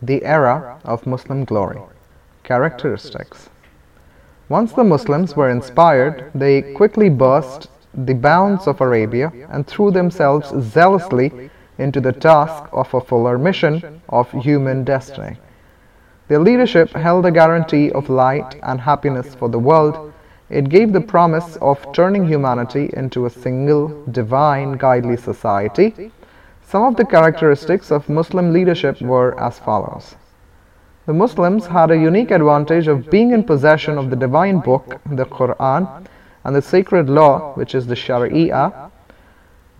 The era of Muslim glory. Characteristics. Once the Muslims were inspired, they quickly burst the bounds of Arabia and threw themselves zealously into the task of a fuller mission of human destiny. Their leadership held a guarantee of light and happiness for the world. It gave the promise of turning humanity into a single, divine, godly society. Some of the characteristics of Muslim leadership were as follows. The Muslims had a unique advantage of being in possession of the divine book, the Quran, and the sacred law, which is the Sharia.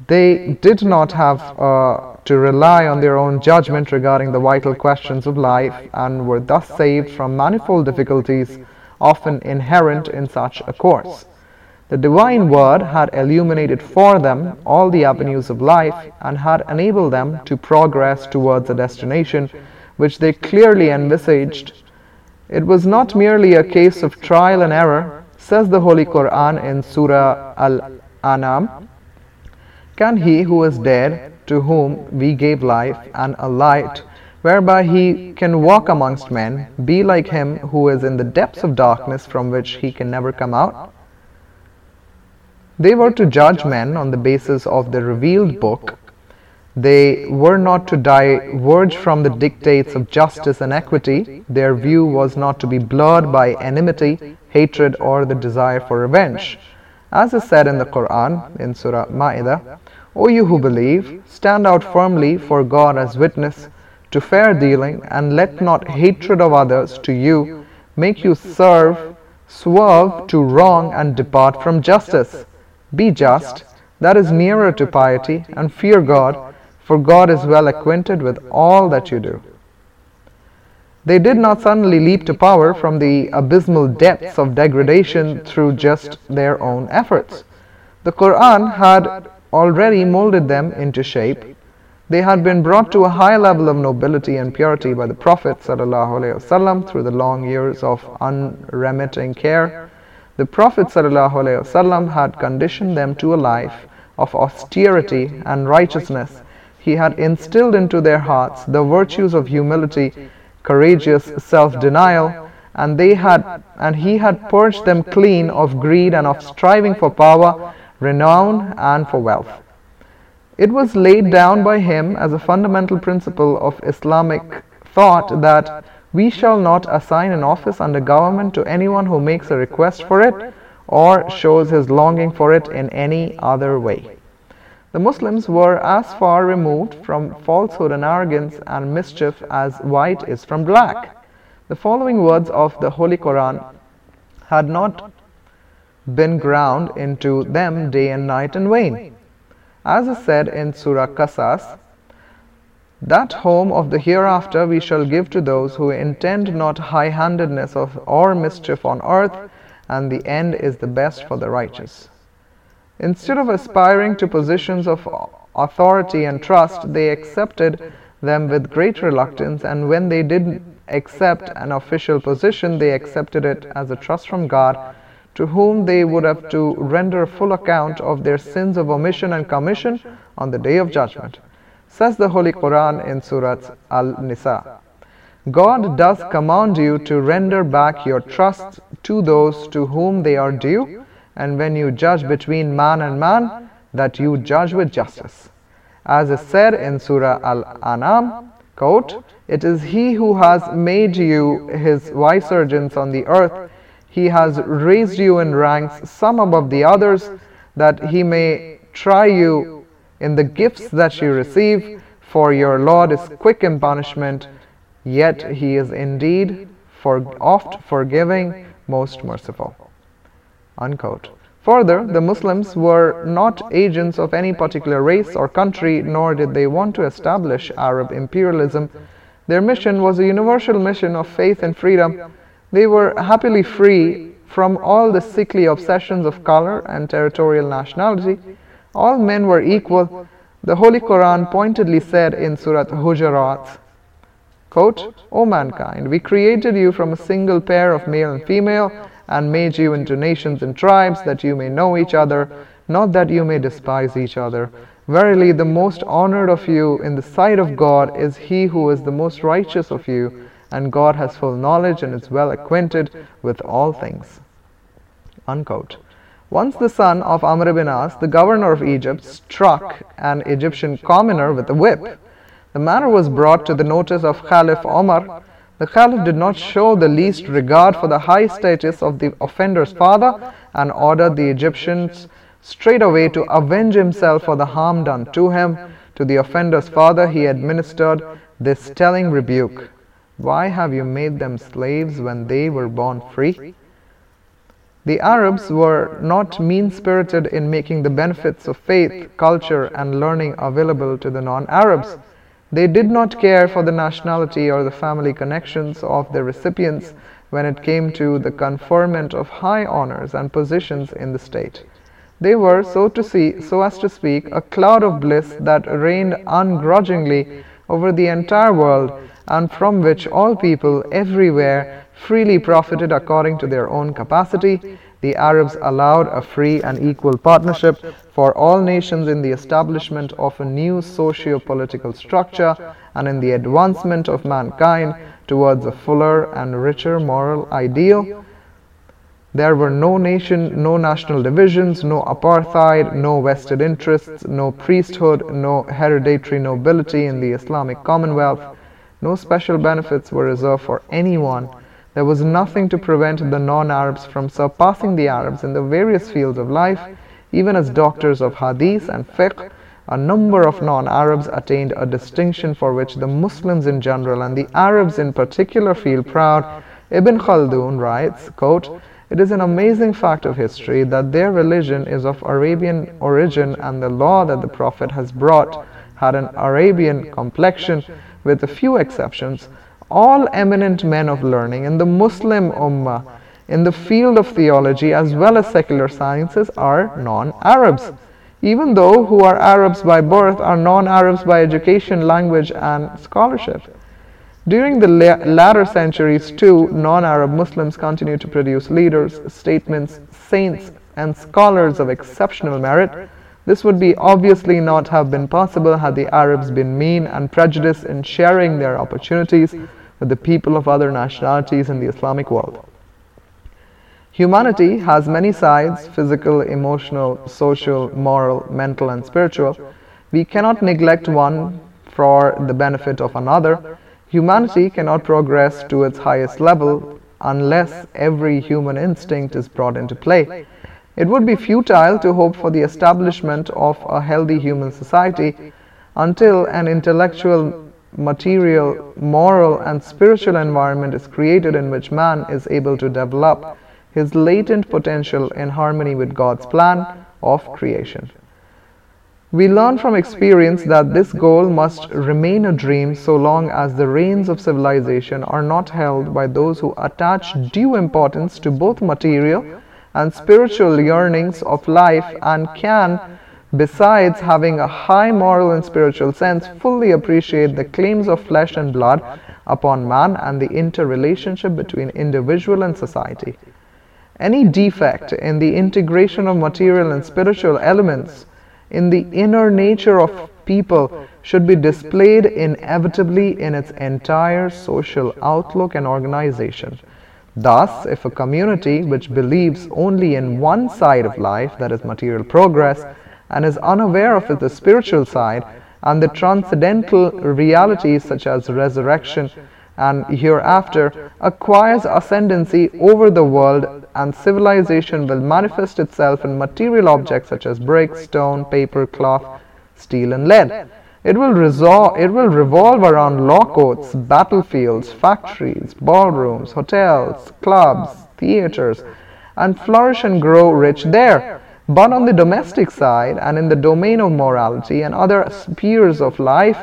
They did not have uh, to rely on their own judgment regarding the vital questions of life and were thus saved from manifold difficulties often inherent in such a course. The divine word had illuminated for them all the avenues of life and had enabled them to progress towards a destination which they clearly envisaged. It was not merely a case of trial and error, says the Holy Quran in Surah Al An'am. Can he who is dead, to whom we gave life and a light, whereby he can walk amongst men, be like him who is in the depths of darkness from which he can never come out? They were to judge men on the basis of the revealed book. They were not to diverge from the dictates of justice and equity. Their view was not to be blurred by enmity, hatred, or the desire for revenge. As is said in the Quran, in Surah Ma'idah, O you who believe, stand out firmly for God as witness to fair dealing, and let not hatred of others to you make you serve, swerve to wrong, and depart from justice. Be just, that is nearer to piety, and fear God, for God is well acquainted with all that you do. They did not suddenly leap to power from the abysmal depths of degradation through just their own efforts. The Quran had already molded them into shape. They had been brought to a high level of nobility and purity by the Prophet through the long years of unremitting care the Prophet ﷺ had conditioned them to a life of austerity and righteousness. He had instilled into their hearts the virtues of humility, courageous self-denial, and they had and he had purged them clean of greed and of striving for power, renown, and for wealth. It was laid down by him as a fundamental principle of Islamic thought that we shall not assign an office under government to anyone who makes a request for it or shows his longing for it in any other way. The Muslims were as far removed from falsehood and arrogance and mischief as white is from black. The following words of the Holy Quran had not been ground into them day and night in vain. As is said in Surah Qasas, that home of the hereafter we shall give to those who intend not high handedness or mischief on earth, and the end is the best for the righteous. Instead of aspiring to positions of authority and trust, they accepted them with great reluctance, and when they did accept an official position, they accepted it as a trust from God, to whom they would have to render a full account of their sins of omission and commission on the day of judgment. Says the Holy Quran in Surah Al-Nisa. God does command you to render back your trust to those to whom they are due, and when you judge between man and man, that you judge with justice. As is said in Surah Al-An'am, quote, It is He who has made you His vicegerents on the earth. He has raised you in ranks, some above the others, that He may try you in the gifts that you receive, for your Lord is quick in punishment, yet he is indeed for oft forgiving, most merciful. Unquote. Further, the Muslims were not agents of any particular race or country, nor did they want to establish Arab imperialism. Their mission was a universal mission of faith and freedom. They were happily free from all the sickly obsessions of color and territorial nationality. All men were equal. The Holy Quran pointedly said in Surah Hujurat, quote, O mankind, we created you from a single pair of male and female and made you into nations and tribes that you may know each other, not that you may despise each other. Verily, the most honored of you in the sight of God is he who is the most righteous of you, and God has full knowledge and is well acquainted with all things. Unquote. Once the son of Amr ibn As, the governor of Egypt, struck an Egyptian commoner with a whip. The matter was brought to the notice of Caliph Omar. The Caliph did not show the least regard for the high status of the offender's father and ordered the Egyptians straightway to avenge himself for the harm done to him. To the offender's father he administered this telling rebuke Why have you made them slaves when they were born free? The Arabs were not mean spirited in making the benefits of faith, culture, and learning available to the non Arabs. They did not care for the nationality or the family connections of the recipients when it came to the conferment of high honors and positions in the state. They were, so to see, so as to speak, a cloud of bliss that rained ungrudgingly over the entire world, and from which all people everywhere freely profited according to their own capacity. The Arabs allowed a free and equal partnership for all nations in the establishment of a new socio-political structure and in the advancement of mankind towards a fuller and richer moral ideal there were no nation, no national divisions, no apartheid, no vested interests, no priesthood, no hereditary nobility in the Islamic Commonwealth. No special benefits were reserved for anyone. There was nothing to prevent the non Arabs from surpassing the Arabs in the various fields of life. Even as doctors of hadith and fiqh, a number of non Arabs attained a distinction for which the Muslims in general and the Arabs in particular feel proud. Ibn Khaldun writes, quote, it is an amazing fact of history that their religion is of Arabian origin and the law that the Prophet has brought had an Arabian complexion, with a few exceptions. All eminent men of learning in the Muslim Ummah in the field of theology as well as secular sciences are non Arabs. Even though who are Arabs by birth are non Arabs by education, language, and scholarship. During the latter centuries, too, non Arab Muslims continued to produce leaders, statements, saints, and scholars of exceptional merit. This would be obviously not have been possible had the Arabs been mean and prejudiced in sharing their opportunities with the people of other nationalities in the Islamic world. Humanity has many sides physical, emotional, social, moral, mental, and spiritual. We cannot neglect one for the benefit of another. Humanity cannot progress to its highest level unless every human instinct is brought into play. It would be futile to hope for the establishment of a healthy human society until an intellectual, material, moral, and spiritual environment is created in which man is able to develop his latent potential in harmony with God's plan of creation. We learn from experience that this goal must remain a dream so long as the reins of civilization are not held by those who attach due importance to both material and spiritual yearnings of life and can, besides having a high moral and spiritual sense, fully appreciate the claims of flesh and blood upon man and the interrelationship between individual and society. Any defect in the integration of material and spiritual elements in the inner nature of people should be displayed inevitably in its entire social outlook and organization. Thus, if a community which believes only in one side of life, that is material progress, and is unaware of the spiritual side and the transcendental realities such as resurrection and hereafter, acquires ascendancy over the world and civilization will manifest itself in material objects such as brick, stone, paper, cloth, steel, and lead. It will, resol- it will revolve around law courts, battlefields, factories, ballrooms, hotels, clubs, theaters, and flourish and grow rich there. But on the domestic side and in the domain of morality and other spheres of life,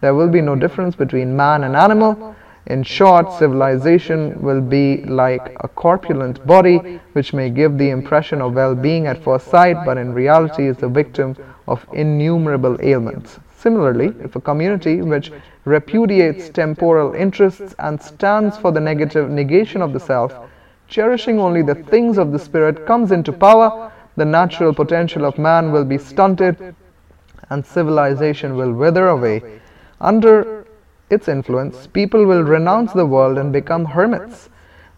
there will be no difference between man and animal, in short, civilization will be like a corpulent body which may give the impression of well being at first sight, but in reality is the victim of innumerable ailments. Similarly, if a community which repudiates temporal interests and stands for the negative negation of the self, cherishing only the things of the spirit, comes into power, the natural potential of man will be stunted and civilization will wither away. Under its influence, people will renounce the world and become hermits.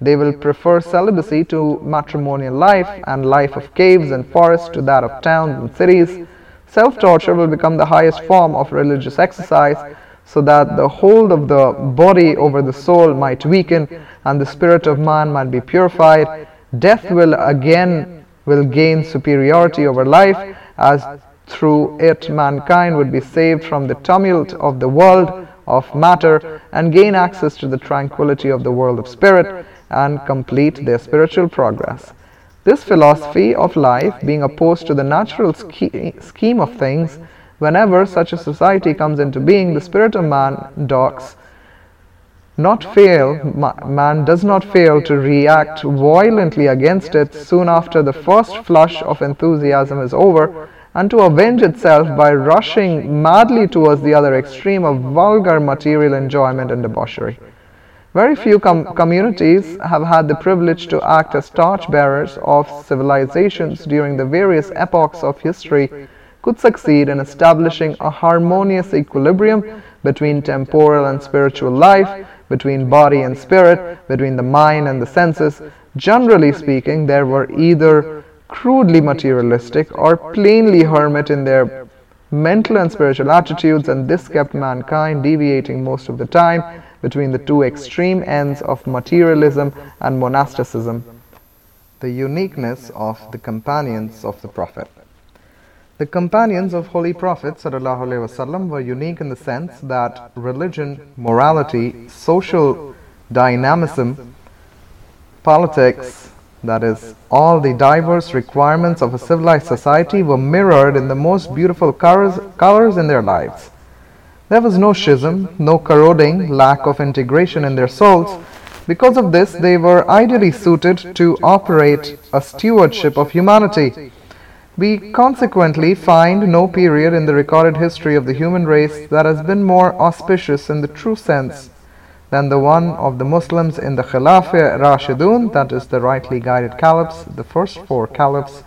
They will prefer celibacy to matrimonial life and life of caves and forests to that of towns and cities. Self torture will become the highest form of religious exercise so that the hold of the body over the soul might weaken and the spirit of man might be purified. Death will again will gain superiority over life as through it mankind would be saved from the tumult of the world of matter and gain access to the tranquility of the world of spirit and complete their spiritual progress. This philosophy of life being opposed to the natural scheme of things, whenever such a society comes into being, the spirit of man docks not fail, man does not fail to react violently against it soon after the first flush of enthusiasm is over, and to avenge itself by rushing madly towards the other extreme of vulgar material enjoyment and debauchery. Very few com communities have had the privilege to act as torchbearers of civilizations during the various epochs of history could succeed in establishing a harmonious equilibrium between temporal and spiritual life, between body and spirit, between the mind and the senses. Generally speaking, there were either crudely materialistic or plainly hermit in their mental and spiritual attitudes, and this kept mankind deviating most of the time between the two extreme ends of materialism and monasticism. The uniqueness of the companions of the Prophet. The companions of Holy Prophet ﷺ were unique in the sense that religion, morality, social dynamism, politics, that is, all the diverse requirements of a civilized society were mirrored in the most beautiful colors, colors in their lives. There was no schism, no corroding, lack of integration in their souls. Because of this, they were ideally suited to operate a stewardship of humanity. We consequently find no period in the recorded history of the human race that has been more auspicious in the true sense than the one of the Muslims in the Khilafah Rashidun, that is, the rightly guided caliphs, the first four caliphs.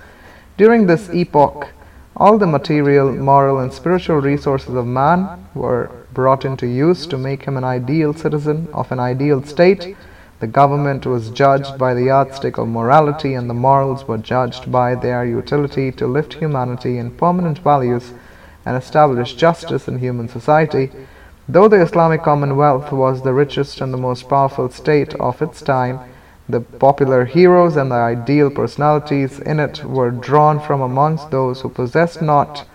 During this epoch, all the material, moral, and spiritual resources of man were brought into use to make him an ideal citizen of an ideal state. The government was judged by the yardstick of morality, and the morals were judged by their utility to lift humanity in permanent values and establish justice in human society. Though the Islamic Commonwealth was the richest and the most powerful state of its time, the popular heroes and the ideal personalities in it were drawn from amongst those who possessed not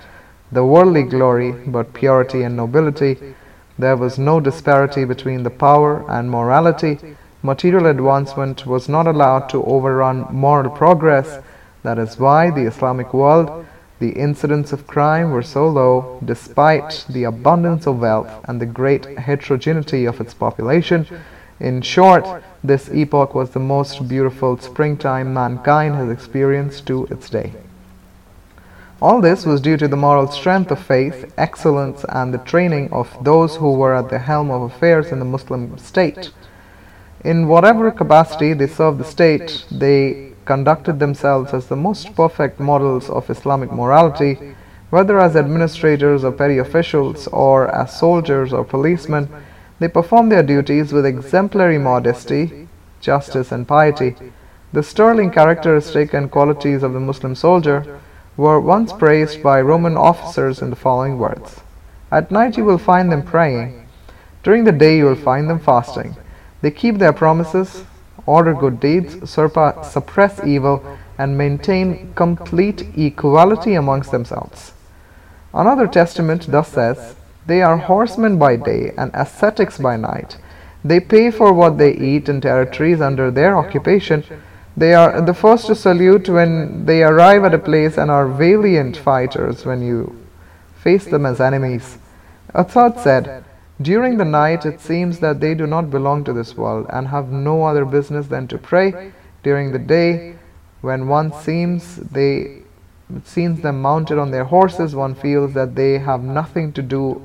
the worldly glory, but purity and nobility. There was no disparity between the power and morality. Material advancement was not allowed to overrun moral progress. That is why the Islamic world, the incidents of crime were so low, despite the abundance of wealth and the great heterogeneity of its population. In short, this epoch was the most beautiful springtime mankind has experienced to its day. All this was due to the moral strength of faith, excellence, and the training of those who were at the helm of affairs in the Muslim state. In whatever capacity they served the state, they conducted themselves as the most perfect models of Islamic morality, whether as administrators or petty officials, or as soldiers or policemen they performed their duties with exemplary modesty, justice, and piety. The sterling characteristic and qualities of the Muslim soldier were once praised by Roman officers in the following words At night you will find them praying, during the day you will find them fasting. They keep their promises, order good deeds, suppress evil, and maintain complete equality amongst themselves. Another testament thus says, they are horsemen by day and ascetics by night. They pay for what they eat in territories under their occupation. They are the first to salute when they arrive at a place and are valiant fighters when you face them as enemies. A third said, During the night it seems that they do not belong to this world and have no other business than to pray. During the day, when one seems they sees them mounted on their horses, one feels that they have nothing to do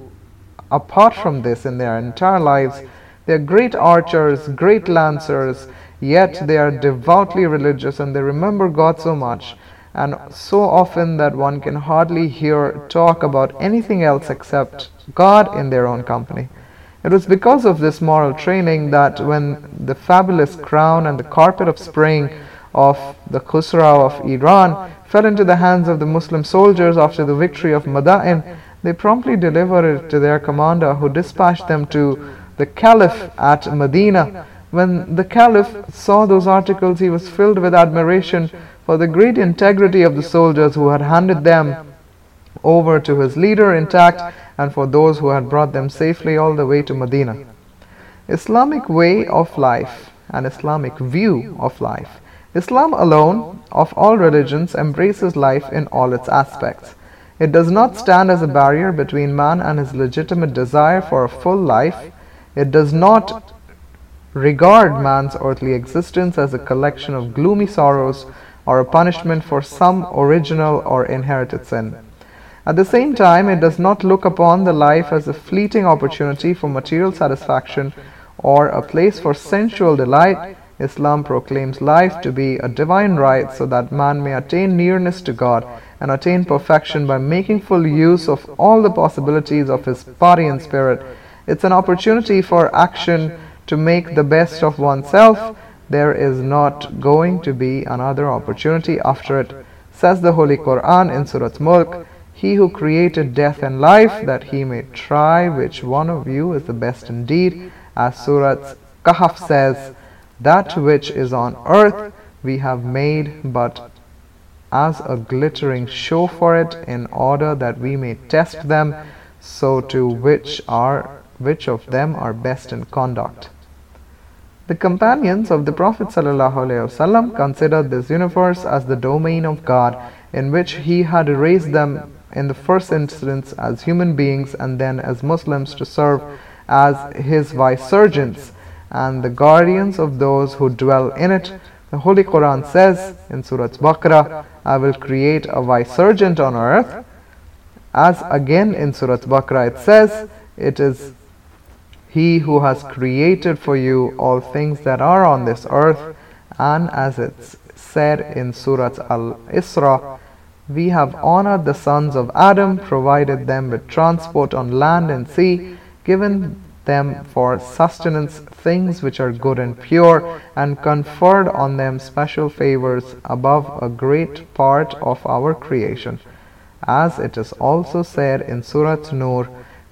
apart from this in their entire lives. They are great archers, great lancers, yet they are devoutly religious and they remember God so much and so often that one can hardly hear talk about anything else except God in their own company. It was because of this moral training that when the fabulous crown and the carpet of spring of the Khusra of Iran fell into the hands of the Muslim soldiers after the victory of Madain, they promptly delivered it to their commander who dispatched them to the Caliph at Medina. When the Caliph saw those articles, he was filled with admiration for the great integrity of the soldiers who had handed them over to his leader intact and for those who had brought them safely all the way to Medina. Islamic way of life and Islamic view of life. Islam alone, of all religions, embraces life in all its aspects. It does not stand as a barrier between man and his legitimate desire for a full life. It does not regard man's earthly existence as a collection of gloomy sorrows or a punishment for some original or inherited sin. At the same time, it does not look upon the life as a fleeting opportunity for material satisfaction or a place for sensual delight. Islam proclaims life to be a divine right so that man may attain nearness to God and attain perfection by making full use of all the possibilities of his body and spirit. It's an opportunity for action to make the best of oneself. There is not going to be another opportunity after it. Says the Holy Quran in Surah Mulk, He who created death and life, that he may try which one of you is the best indeed. As Surah Kahf says, That which is on earth we have made but as a glittering show for it in order that we may test them so to which are which of them are best in conduct the companions of the prophet ﷺ considered this universe as the domain of god in which he had raised them in the first instance as human beings and then as muslims to serve as his vicegerents and the guardians of those who dwell in it the Holy Quran says in Surah Baqarah, I will create a vicegerent on earth. As again in Surah Baqarah it says, it is He who has created for you all things that are on this earth. And as it's said in Surah Al Isra, we have honored the sons of Adam, provided them with transport on land and sea, given them for sustenance things which are good and pure, and conferred on them special favors above a great part of our creation. As it is also said in Surah Nur,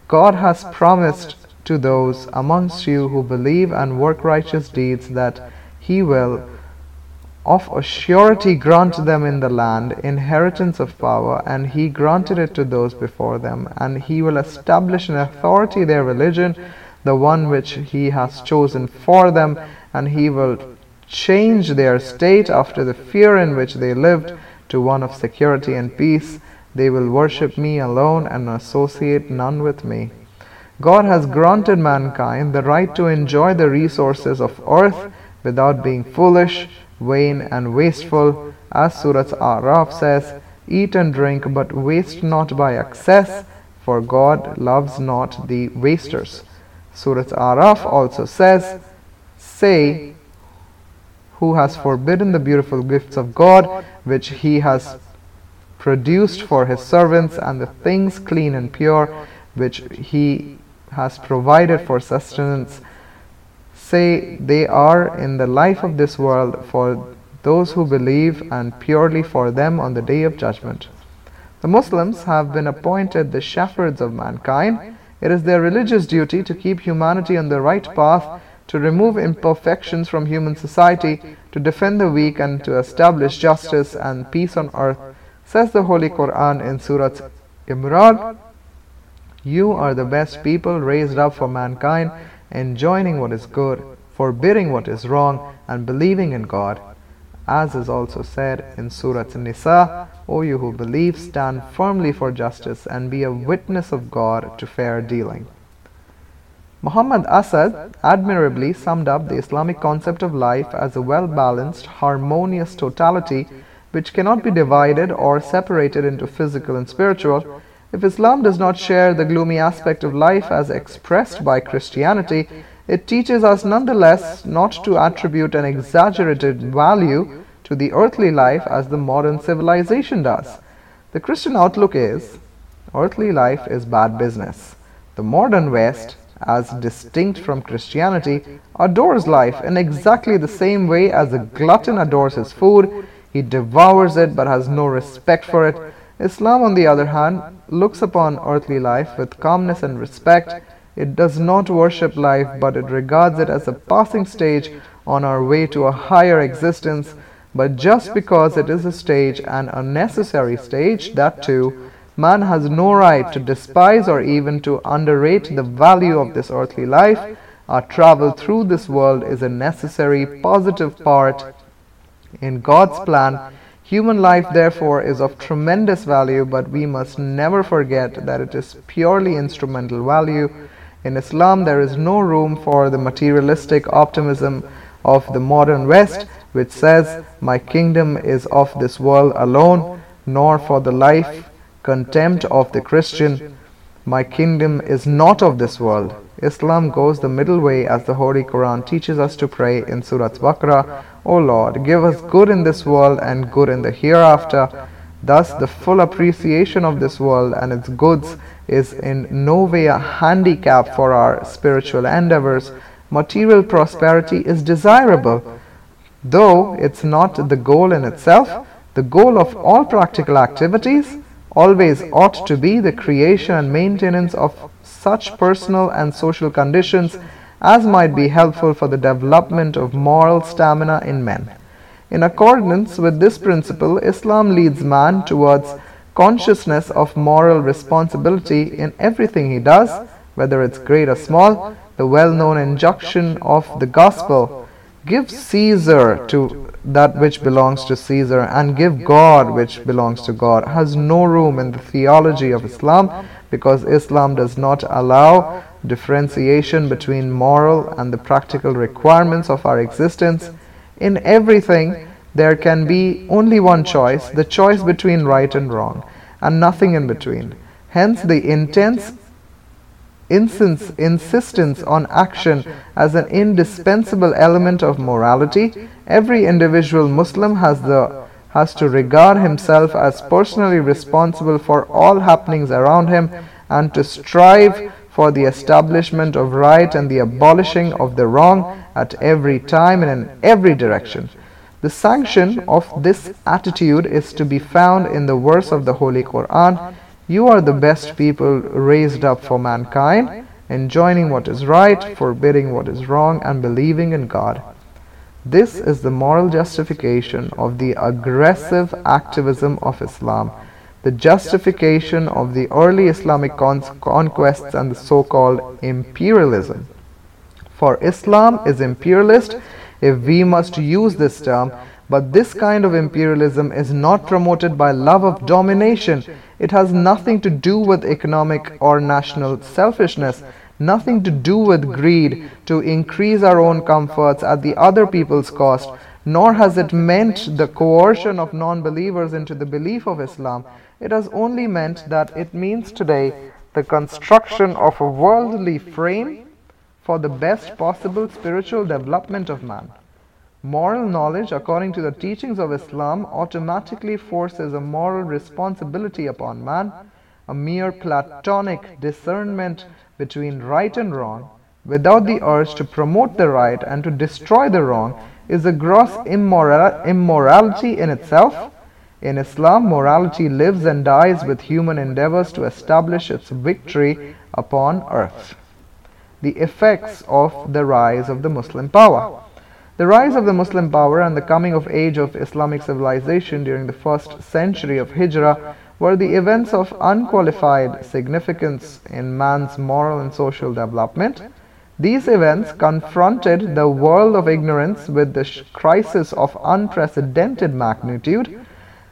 God has promised to those amongst you who believe and work righteous deeds that He will of a surety grant them in the land inheritance of power, and he granted it to those before them, and he will establish in authority their religion, the one which he has chosen for them, and he will change their state after the fear in which they lived to one of security and peace. They will worship me alone and associate none with me. God has granted mankind the right to enjoy the resources of earth without being foolish vain and wasteful. As Surah Araf says, Eat and drink, but waste not by excess, for God loves not the wasters. Surah Araf also says, Say, who has forbidden the beautiful gifts of God, which He has produced for His servants, and the things clean and pure, which He has provided for sustenance say they are in the life of this world for those who believe and purely for them on the day of judgment. The Muslims have been appointed the shepherds of mankind. It is their religious duty to keep humanity on the right path, to remove imperfections from human society, to defend the weak, and to establish justice and peace on earth. Says the Holy Quran in Surah Imran, You are the best people raised up for mankind enjoining what is good, forbidding what is wrong, and believing in God. As is also said in Surah An-Nisa, O you who believe, stand firmly for justice and be a witness of God to fair dealing. Muhammad Asad admirably summed up the Islamic concept of life as a well balanced, harmonious totality which cannot be divided or separated into physical and spiritual, if Islam does not share the gloomy aspect of life as expressed by Christianity, it teaches us nonetheless not to attribute an exaggerated value to the earthly life as the modern civilization does. The Christian outlook is earthly life is bad business. The modern West, as distinct from Christianity, adores life in exactly the same way as a glutton adores his food. He devours it but has no respect for it. Islam, on the other hand, looks upon earthly life with calmness and respect. It does not worship life, but it regards it as a passing stage on our way to a higher existence. But just because it is a stage and a necessary stage, that too, man has no right to despise or even to underrate the value of this earthly life. Our travel through this world is a necessary positive part in God's plan. Human life, therefore, is of tremendous value, but we must never forget that it is purely instrumental value. In Islam, there is no room for the materialistic optimism of the modern West, which says, My kingdom is of this world alone, nor for the life contempt of the Christian, My kingdom is not of this world. Islam goes the middle way as the Holy Quran teaches us to pray in Surah Baqarah, O Lord, give us good in this world and good in the hereafter. Thus, the full appreciation of this world and its goods is in no way a handicap for our spiritual endeavors. Material prosperity is desirable, though it's not the goal in itself. The goal of all practical activities always ought to be the creation and maintenance of such personal and social conditions as might be helpful for the development of moral stamina in men. In accordance with this principle, Islam leads man towards consciousness of moral responsibility in everything he does, whether it's great or small. The well known injunction of the Gospel give Caesar to that which belongs to Caesar and give God which belongs to God has no room in the theology of Islam because Islam does not allow differentiation between moral and the practical requirements of our existence. In everything, there can be only one choice the choice between right and wrong, and nothing in between. Hence, the intense instance, insistence on action as an indispensable element of morality. Every individual Muslim has the has to regard himself as personally responsible for all happenings around him and to strive for the establishment of right and the abolishing of the wrong at every time and in every direction. The sanction of this attitude is to be found in the verse of the Holy Quran You are the best people raised up for mankind, enjoining what is right, forbidding what is wrong, and believing in God. This is the moral justification of the aggressive activism of Islam the justification of the early Islamic con conquests and the so-called imperialism. For Islam is imperialist if we must use this term, but this kind of imperialism is not promoted by love of domination. It has nothing to do with economic or national selfishness, nothing to do with greed to increase our own comforts at the other people's cost, nor has it meant the coercion of non-believers into the belief of Islam. It has only meant that it means today the construction of a worldly frame for the best possible spiritual development of man. Moral knowledge, according to the teachings of Islam, automatically forces a moral responsibility upon man. A mere platonic discernment between right and wrong, without the urge to promote the right and to destroy the wrong, is a gross immoral immorality in itself in Islam, morality lives and dies with human endeavors to establish its victory upon earth. The effects of the rise of the Muslim power. The rise of the Muslim power and the coming of age of Islamic civilization during the first century of Hijrah were the events of unqualified significance in man's moral and social development. These events confronted the world of ignorance with the crisis of unprecedented magnitude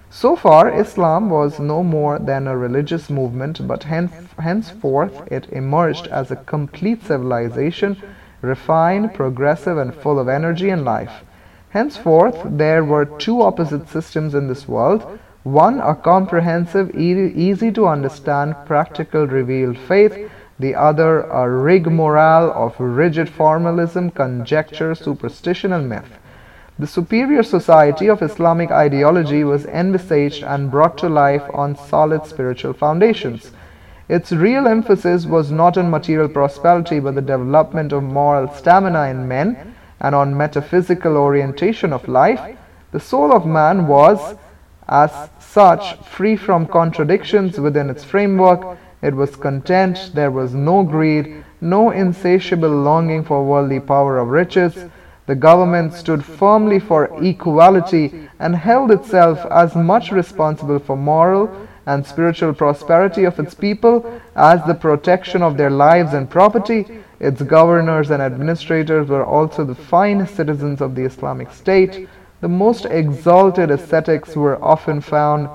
so far, Islam was no more than a religious movement, but hence, henceforth it emerged as a complete civilization, refined, progressive, and full of energy and life. Henceforth, there were two opposite systems in this world one, a comprehensive, easy to understand, practical, revealed faith, the other, a rigmarole of rigid formalism, conjecture, superstition, and myth. The superior society of Islamic ideology was envisaged and brought to life on solid spiritual foundations. Its real emphasis was not on material prosperity but the development of moral stamina in men and on metaphysical orientation of life. The soul of man was, as such, free from contradictions within its framework. It was content, there was no greed, no insatiable longing for worldly power of riches. The government stood firmly for equality and held itself as much responsible for moral and spiritual prosperity of its people as the protection of their lives and property. Its governors and administrators were also the finest citizens of the Islamic State. The most exalted ascetics were often found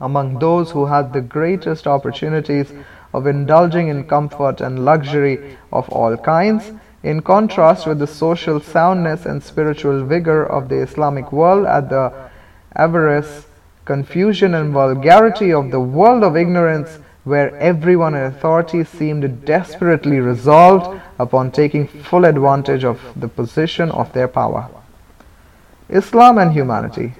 among those who had the greatest opportunities of indulging in comfort and luxury of all kinds, in contrast with the social soundness and spiritual vigor of the Islamic world at the avarice, confusion and vulgarity of the world of ignorance where everyone in authority seemed desperately resolved upon taking full advantage of the position of their power. Islam and humanity.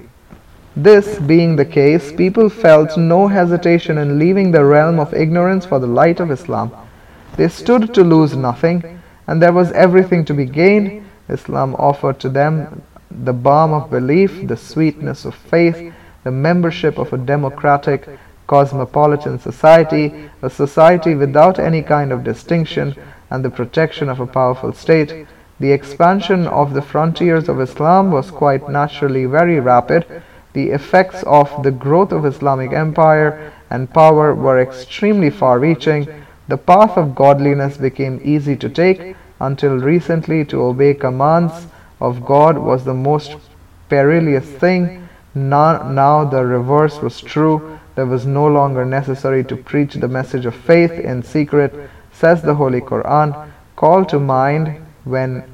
This being the case, people felt no hesitation in leaving the realm of ignorance for the light of Islam. They stood to lose nothing, and there was everything to be gained. Islam offered to them the balm of belief, the sweetness of faith, the membership of a democratic, cosmopolitan society, a society without any kind of distinction, and the protection of a powerful state. The expansion of the frontiers of Islam was quite naturally very rapid the effects of the growth of Islamic empire and power were extremely far reaching. The path of godliness became easy to take until recently to obey commands of God was the most perilous thing. Now, now the reverse was true. There was no longer necessary to preach the message of faith in secret, says the Holy Quran. Call to mind when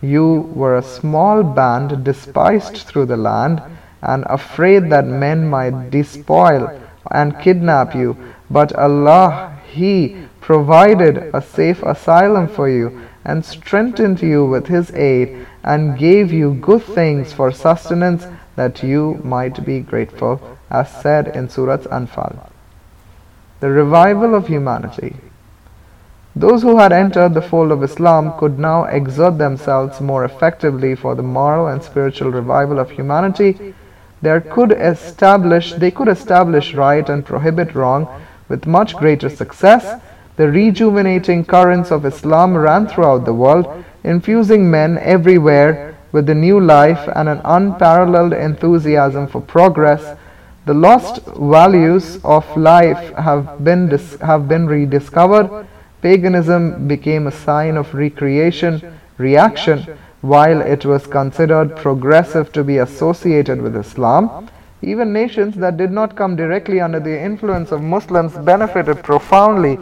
you were a small band despised through the land and afraid that men might despoil and kidnap you. But Allah, He provided a safe asylum for you and strengthened you with His aid and gave you good things for sustenance that you might be grateful, as said in Surah Anfal. The revival of humanity. Those who had entered the fold of Islam could now exert themselves more effectively for the moral and spiritual revival of humanity there could establish, they could establish right and prohibit wrong with much greater success. The rejuvenating currents of Islam ran throughout the world, infusing men everywhere with a new life and an unparalleled enthusiasm for progress. The lost values of life have been, have been rediscovered. Paganism became a sign of recreation, reaction, while it was considered progressive to be associated with Islam, even nations that did not come directly under the influence of Muslims benefited profoundly,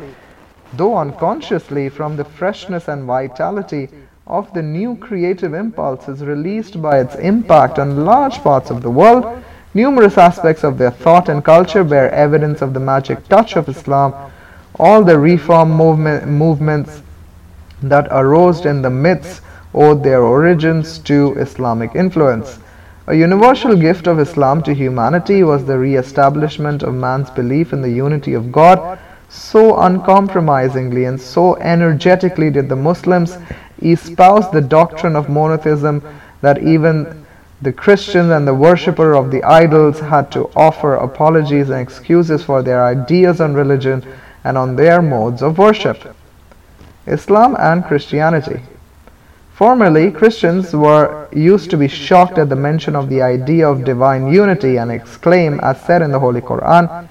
though unconsciously, from the freshness and vitality of the new creative impulses released by its impact on large parts of the world. Numerous aspects of their thought and culture bear evidence of the magic touch of Islam. All the reform movement, movements that arose in the midst owed their origins to Islamic influence. A universal gift of Islam to humanity was the re-establishment of man's belief in the unity of God. So uncompromisingly and so energetically did the Muslims espouse the doctrine of monotheism that even the Christians and the worshipper of the idols had to offer apologies and excuses for their ideas on religion and on their modes of worship. Islam and Christianity Formerly, Christians were used to be shocked at the mention of the idea of divine unity and exclaim, as said in the Holy Quran,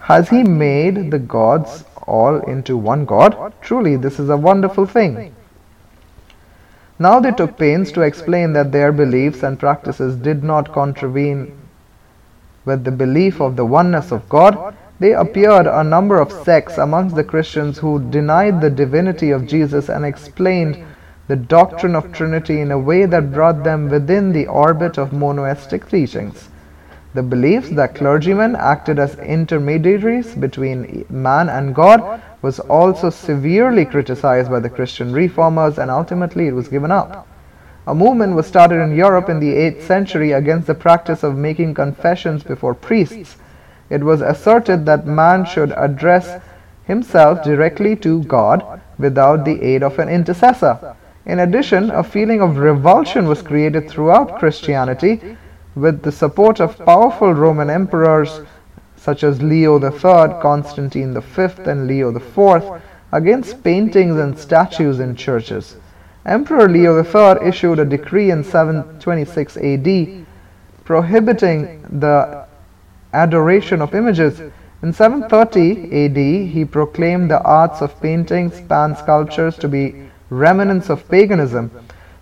Has He made the gods all into one God? Truly, this is a wonderful thing. Now they took pains to explain that their beliefs and practices did not contravene with the belief of the oneness of God. There appeared a number of sects amongst the Christians who denied the divinity of Jesus and explained the doctrine of Trinity in a way that brought them within the orbit of monoistic teachings. The beliefs that clergymen acted as intermediaries between man and God was also severely criticized by the Christian reformers and ultimately it was given up. A movement was started in Europe in the 8th century against the practice of making confessions before priests. It was asserted that man should address himself directly to God without the aid of an intercessor. In addition, a feeling of revulsion was created throughout Christianity with the support of powerful Roman emperors such as Leo III, Constantine V, and Leo IV against paintings and statues in churches. Emperor Leo III issued a decree in 726 AD prohibiting the adoration of images. In 730 AD, he proclaimed the arts of painting, pan sculptures to be remnants of paganism.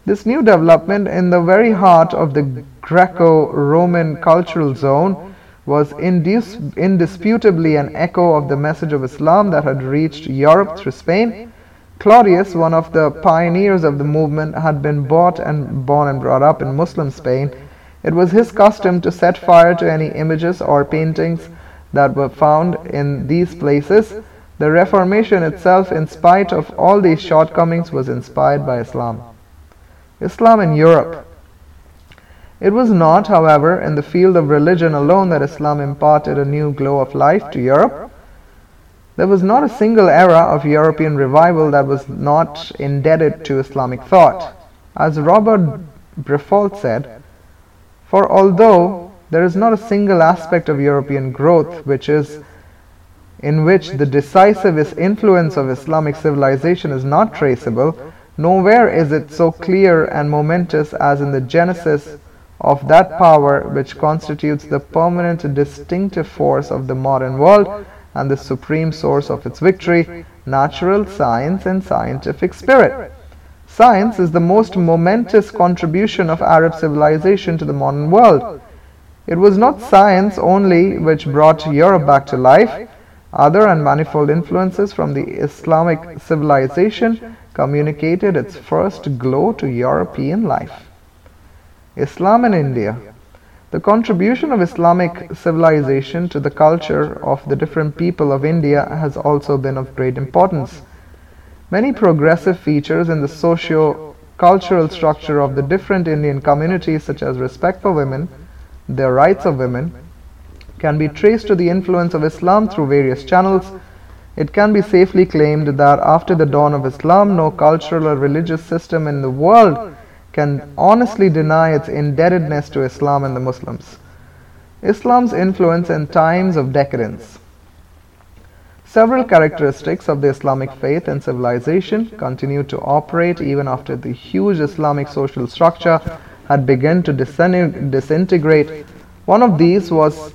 This new development in the very heart of the Greco-Roman cultural zone was indis indisputably an echo of the message of Islam that had reached Europe through Spain. Claudius, one of the pioneers of the movement, had been bought and born and brought up in Muslim Spain. It was his custom to set fire to any images or paintings that were found in these places. The Reformation itself, in spite of all these shortcomings, was inspired by Islam. Islam in Europe. It was not, however, in the field of religion alone that Islam imparted a new glow of life to Europe. There was not a single era of European revival that was not indebted to Islamic thought. As Robert Briffault said, for although there is not a single aspect of European growth which is in which the decisive influence of Islamic civilization is not traceable, nowhere is it so clear and momentous as in the genesis of that power which constitutes the permanent distinctive force of the modern world and the supreme source of its victory, natural science and scientific spirit. Science is the most momentous contribution of Arab civilization to the modern world. It was not science only which brought Europe back to life. Other and manifold influences from the Islamic civilization communicated its first glow to European life. Islam in India. The contribution of Islamic civilization to the culture of the different people of India has also been of great importance. Many progressive features in the socio cultural structure of the different Indian communities, such as respect for women, the rights of women, can be traced to the influence of Islam through various channels. It can be safely claimed that after the dawn of Islam, no cultural or religious system in the world can honestly deny its indebtedness to Islam and the Muslims. Islam's influence in times of decadence. Several characteristics of the Islamic faith and civilization continued to operate even after the huge Islamic social structure had begun to disintegrate. One of these was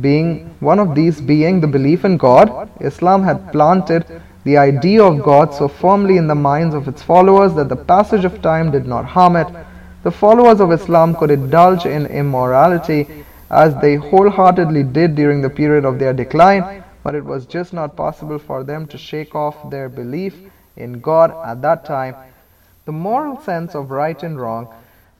being one of these being the belief in God. Islam had planted the idea of God so firmly in the minds of its followers that the passage of time did not harm it. The followers of Islam could indulge in immorality as they wholeheartedly did during the period of their decline, but it was just not possible for them to shake off their belief in God at that time. The moral sense of right and wrong,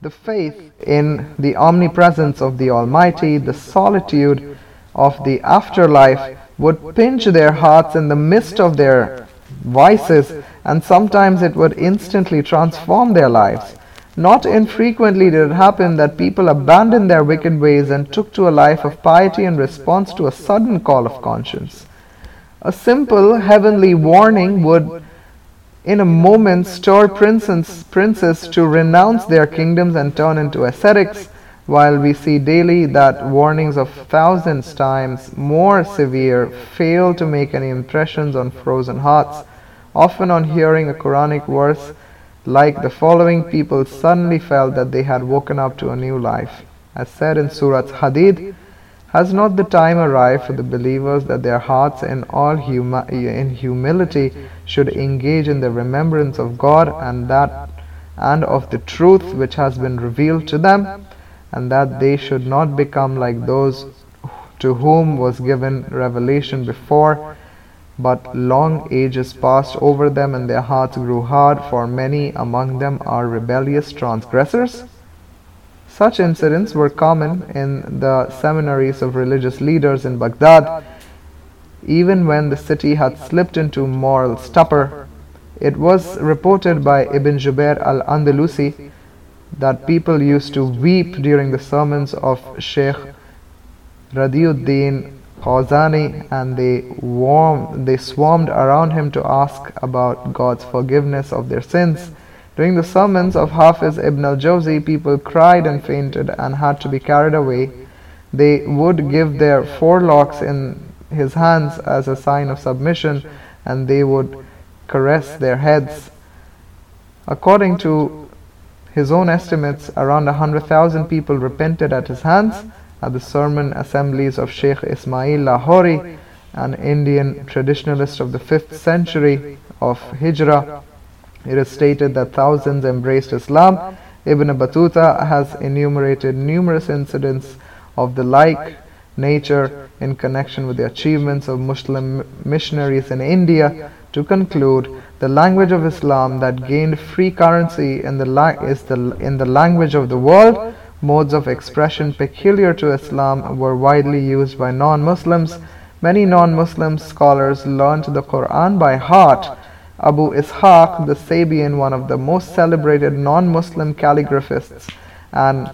the faith in the omnipresence of the Almighty, the solitude of the afterlife, would pinch their hearts in the midst of their vices, and sometimes it would instantly transform their lives. Not infrequently did it happen that people abandoned their wicked ways and took to a life of piety in response to a sudden call of conscience. A simple heavenly warning would in a moment stir princes, princes to renounce their kingdoms and turn into ascetics while we see daily that warnings of thousands times more severe fail to make any impressions on frozen hearts. Often on hearing a Quranic verse like the following, people suddenly felt that they had woken up to a new life. As said in Surah Hadid, has not the time arrived for the believers that their hearts in all huma- in humility should engage in the remembrance of God and that and of the truth which has been revealed to them? and that they should not become like those to whom was given revelation before, but long ages passed over them, and their hearts grew hard, for many among them are rebellious transgressors. Such incidents were common in the seminaries of religious leaders in Baghdad. Even when the city had slipped into moral stupor, it was reported by Ibn Jubair al Andalusi that people used to weep during the sermons of Sheikh Radiuddin Qazwini and they, warm, they swarmed around him to ask about God's forgiveness of their sins. During the sermons of Hafiz ibn al-Jawzi, people cried and fainted and had to be carried away. They would give their forelocks in his hands as a sign of submission and they would caress their heads. According to his own estimates, around a hundred thousand people repented at his hands at the sermon assemblies of Sheikh Ismail Lahori, an Indian traditionalist of the 5th century of Hijrah. It is stated that thousands embraced Islam. Ibn Battuta has enumerated numerous incidents of the like nature in connection with the achievements of Muslim missionaries in India. To conclude, the language of Islam that gained free currency in the is the, in the language of the world Modes of expression peculiar to Islam were widely used by non-Muslims. Many non-Muslim scholars learned the Quran by heart. Abu Ishaq the Sabian, one of the most celebrated non-Muslim calligraphists and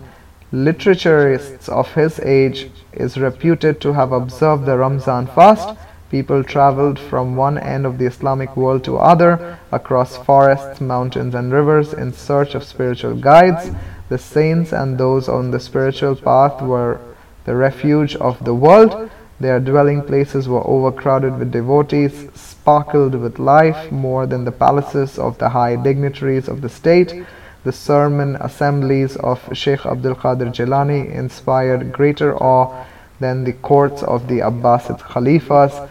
literaturists of his age, is reputed to have observed the Ramzan fast. People traveled from one end of the Islamic world to other, across forests, mountains, and rivers in search of spiritual guides. The saints and those on the spiritual path were the refuge of the world. Their dwelling places were overcrowded with devotees, sparkled with life more than the palaces of the high dignitaries of the state. The sermon assemblies of Sheikh Abdul Qadir Jilani inspired greater awe than the courts of the Abbasid Khalifas